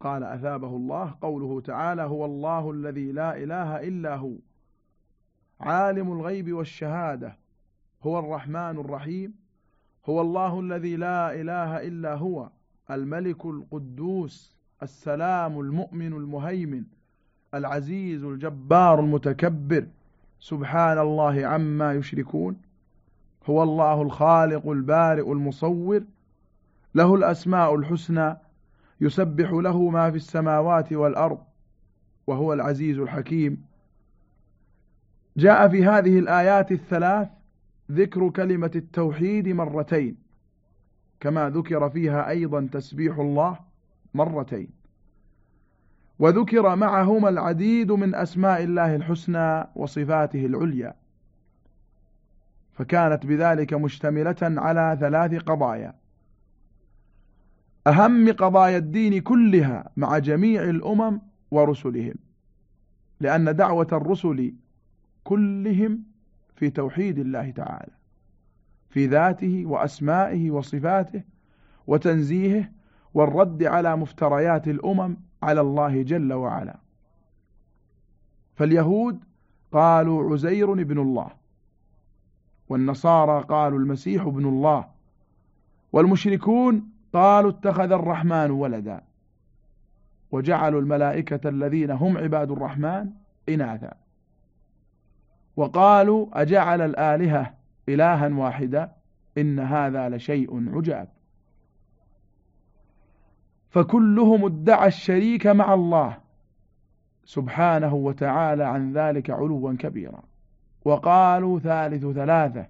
قال أثابه الله قوله تعالى هو الله الذي لا إله إلا هو. عالم الغيب والشهادة. هو الرحمن الرحيم. هو الله الذي لا إله إلا هو. الملك القدوس. السلام المؤمن المهيمن. العزيز الجبار المتكبر. سبحان الله عما يشركون. هو الله الخالق البارئ المصور. له الأسماء الحسنى. يسبح له ما في السماوات والأرض وهو العزيز الحكيم. جاء في هذه الآيات الثلاث ذكر كلمة التوحيد مرتين كما ذكر فيها أيضا تسبيح الله مرتين. وذكر معهما العديد من أسماء الله الحسنى وصفاته العليا. فكانت بذلك مشتملة على ثلاث قضايا. أهم قضايا الدين كلها مع جميع الأمم ورسلهم لأن دعوة الرسل كلهم في توحيد الله تعالى في ذاته وأسمائه وصفاته وتنزيهه والرد على مفتريات الأمم على الله جل وعلا. فاليهود قالوا عزير ابن الله والنصارى قالوا المسيح ابن الله والمشركون قالوا اتخذ الرحمن ولدا وجعلوا الملائكة الذين هم عباد الرحمن إناثا. وقالوا أجعل الآلهة إلها واحدا إن هذا لشيء عجاب. فكلهم ادعى الشريك مع الله سبحانه وتعالى عن ذلك علوا كبيرا. وقالوا ثالث ثلاثة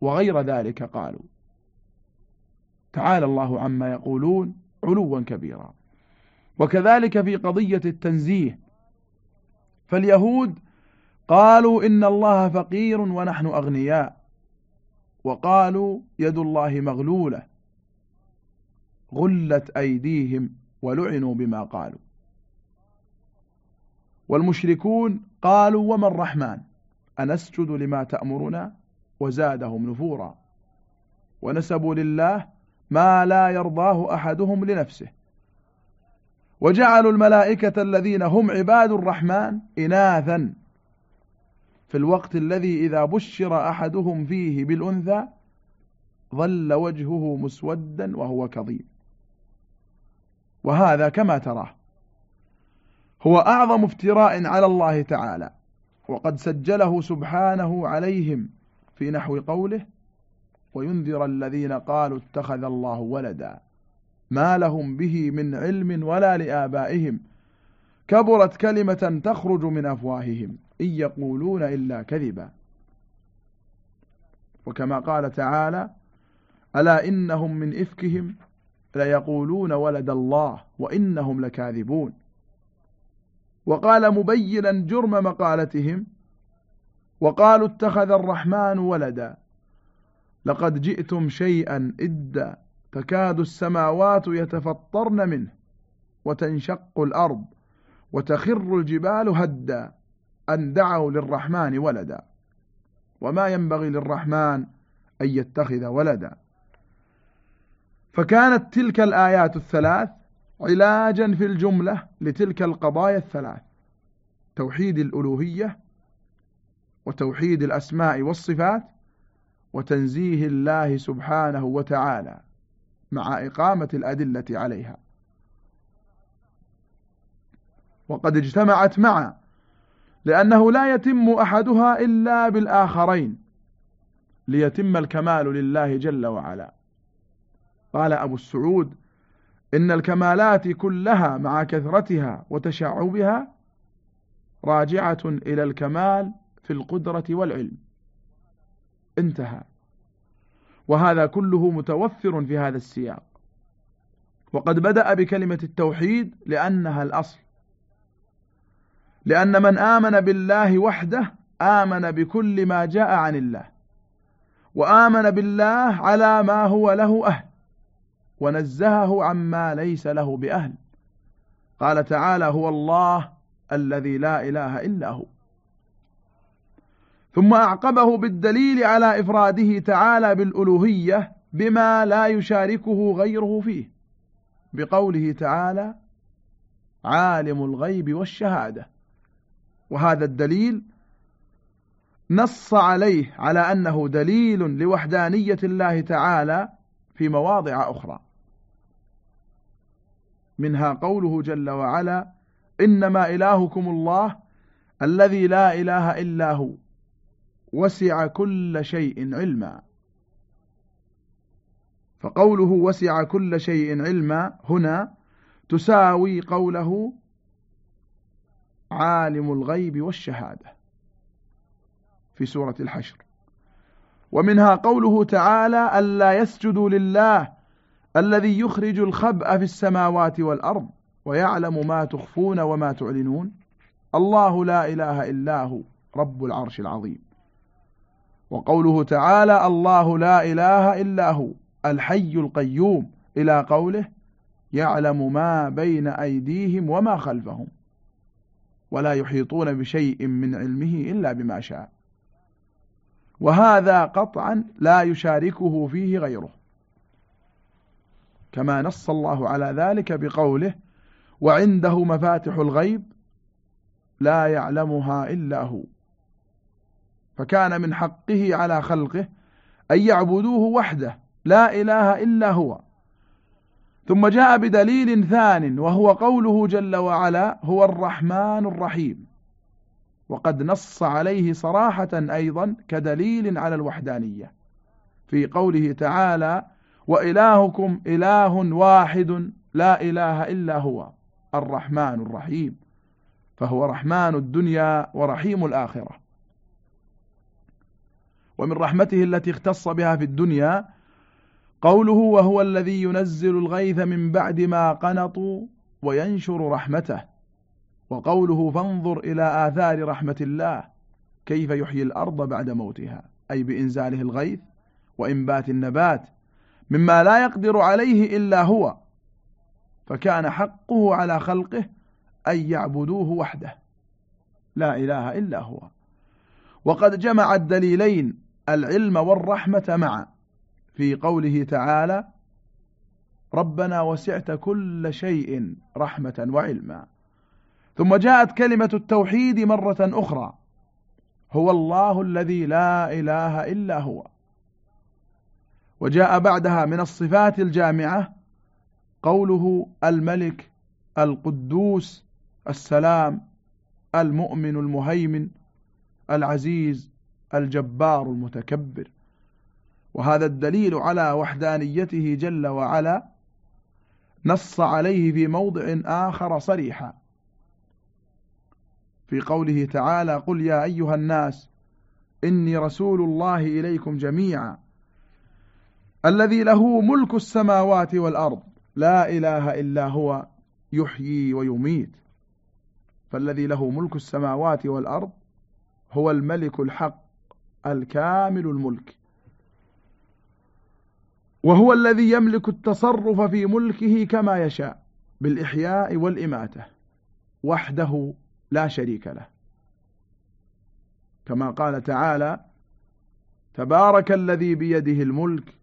وغير ذلك قالوا. تعالى الله عما يقولون علوا كبيرا. وكذلك في قضية التنزيه. فاليهود قالوا إن الله فقير ونحن أغنياء. وقالوا يد الله مغلولة. غلت أيديهم ولعنوا بما قالوا. والمشركون قالوا وما الرحمن؟ أنسجد لما تأمرنا؟ وزادهم نفورا. ونسبوا لله ما لا يرضاه أحدهم لنفسه. وجعلوا الملائكة الذين هم عباد الرحمن إناثا. في الوقت الذي إذا بشر أحدهم فيه بالأنثى ظل وجهه مسودا وهو كظيم. وهذا كما تراه. هو أعظم افتراء على الله تعالى. وقد سجله سبحانه عليهم في نحو قوله وينذر الذين قالوا اتخذ الله ولدا. ما لهم به من علم ولا لآبائهم. كبرت كلمة تخرج من أفواههم. إن يقولون إلا كذبا. وكما قال تعالى ألا إنهم من إفكهم ليقولون ولد الله وإنهم لكاذبون. وقال مبينا جرم مقالتهم وقالوا اتخذ الرحمن ولدا. لقد جئتم شيئا إدا تكاد السماوات يتفطرن منه وتنشق الأرض وتخر الجبال هدا أن دعوا للرحمن ولدا. وما ينبغي للرحمن أن يتخذ ولدا. فكانت تلك الآيات الثلاث علاجا في الجملة لتلك القضايا الثلاث توحيد الألوهية وتوحيد الأسماء والصفات وتنزيه الله سبحانه وتعالى مع إقامة الأدلة عليها. وقد اجتمعت معا لأنه لا يتم أحدها إلا بالآخرين ليتم الكمال لله جل وعلا. قال أبو السعود إن الكمالات كلها مع كثرتها وتشعبها راجعة إلى الكمال في القدرة والعلم. انتهى. وهذا كله متوفر في هذا السياق. وقد بدأ بكلمة التوحيد لأنها الأصل. لأن من آمن بالله وحده آمن بكل ما جاء عن الله. وآمن بالله على ما هو له أهل. ونزهه عما ليس له بأهل. قال تعالى هو الله الذي لا إله إلا هو. ثم أعقبه بالدليل على إفراده تعالى بالألوهية بما لا يشاركه غيره فيه بقوله تعالى عالم الغيب والشهادة وهذا الدليل نص عليه على أنه دليل لوحدانية الله تعالى في مواضع أخرى. منها قوله جل وعلا إنما إلهكم الله الذي لا إله إلا هو وسع كل شيء علما. فقوله وسع كل شيء علما هنا تساوي قوله عالم الغيب والشهادة في سورة الحشر. ومنها قوله تعالى ألا يسجدوا لله الذي يخرج الخبأ في السماوات والأرض ويعلم ما تخفون وما تعلنون. الله لا إله إلا هو رب العرش العظيم. وقوله تعالى الله لا إله إلا هو الحي القيوم إلى قوله يعلم ما بين أيديهم وما خلفهم ولا يحيطون بشيء من علمه إلا بما شاء. وهذا قطعا لا يشاركه فيه غيره. كما نص الله على ذلك بقوله وعنده مفاتح الغيب لا يعلمها إلا هو. فكان من حقه على خلقه أن يعبدوه وحده لا إله إلا هو. ثم جاء بدليل ثان وهو قوله جل وعلا هو الرحمن الرحيم وقد نص عليه صراحة أيضا كدليل على الوحدانية. في قوله تعالى وإلهكم إله واحد لا إله إلا هو الرحمن الرحيم فهو رحمن الدنيا ورحيم الآخرة. ومن رحمته التي اختص بها في الدنيا قوله وهو الذي ينزل الغيث من بعد ما قنطوا وينشر رحمته وقوله فانظر إلى آثار رحمة الله كيف يحيي الأرض بعد موتها أي بإنزاله الغيث وإنبات النبات مما لا يقدر عليه إلا هو فكان حقه على خلقه أن يعبدوه وحده لا إله إلا هو. وقد جمع الدليلين العلم والرحمة معا في قوله تعالى ربنا وسعت كل شيء رحمة وعلما. ثم جاءت كلمة التوحيد مرة أخرى هو الله الذي لا إله إلا هو. وجاء بعدها من الصفات الجامعة قوله الملك القدوس السلام المؤمن المهيمن العزيز الجبار المتكبر. وهذا الدليل على وحدانيته جل وعلا نص عليه في موضع آخر صريحا. في قوله تعالى قل يا أيها الناس إني رسول الله إليكم جميعا الذي له ملك السماوات والأرض لا إله إلا هو يحيي ويميت فالذي له ملك السماوات والأرض هو الملك الحق الكامل الملك. وهو الذي يملك التصرف في ملكه كما يشاء بالإحياء والإماتة وحده لا شريك له. كما قال تعالى تبارك الذي بيده الملك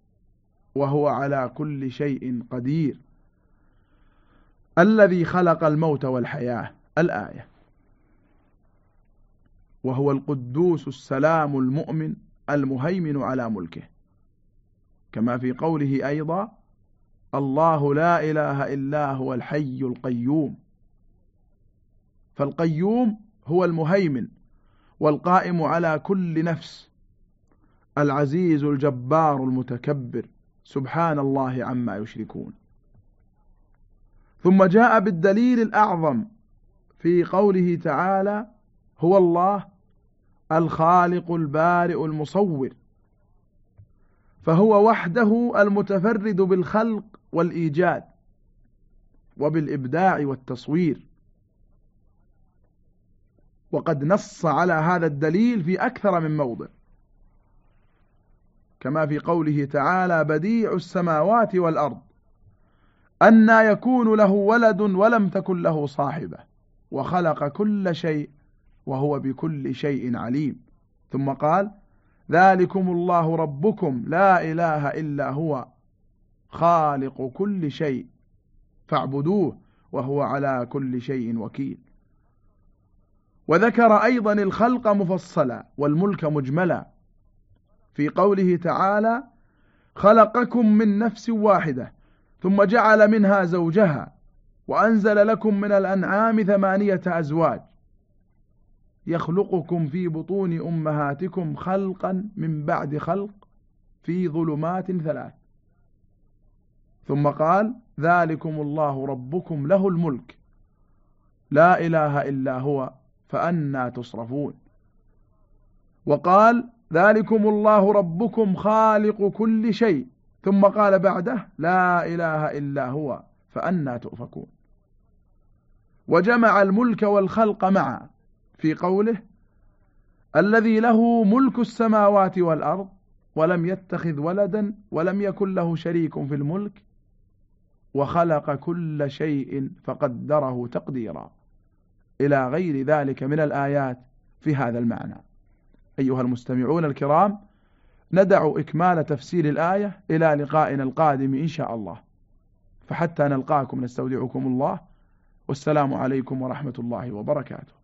وهو على كل شيء قدير. الذي خلق الموت والحياة الآية. وهو القدوس السلام المؤمن المهيمن على ملكه. كما في قوله أيضا الله لا إله إلا هو الحي القيوم فالقيوم هو المهيمن والقائم على كل نفس. العزيز الجبار المتكبر سبحان الله عما يشركون. ثم جاء بالدليل الأعظم في قوله تعالى هو الله الخالق البارئ المصور. فهو وحده المتفرد بالخلق والإيجاد وبالإبداع والتصوير. وقد نص على هذا الدليل في أكثر من موضع. كما في قوله تعالى بديع السماوات والأرض. أنى يكون له ولد ولم تكن له صاحبة. وخلق كل شيء وهو بكل شيء عليم. ثم قال ذلكم الله ربكم لا إله إلا هو خالق كل شيء فاعبدوه وهو على كل شيء وكيل. وذكر أيضا الخلق مفصلا والملك مجملا. في قوله تعالى خلقكم من نفس واحدة ثم جعل منها زوجها وأنزل لكم من الأنعام ثمانية أزواج. يخلقكم في بطون أمهاتكم خلقا من بعد خلق في ظلمات ثلاث. ثم قال ذلكم الله ربكم له الملك. لا إله إلا هو فأنا تصرفون. وقال ذلكم الله ربكم خالق كل شيء. ثم قال بعده لا إله إلا هو فأنا تؤفكون. وجمع الملك والخلق معا. في قوله الذي له ملك السماوات والأرض ولم يتخذ ولدا ولم يكن له شريك في الملك وخلق كل شيء فقدره تقديرا. إلى غير ذلك من الآيات في هذا المعنى. أيها المستمعون الكرام ندع إكمال تفسير الآية إلى لقائنا القادم إن شاء الله. فحتى نلقاكم نستودعكم الله. والسلام عليكم ورحمة الله وبركاته.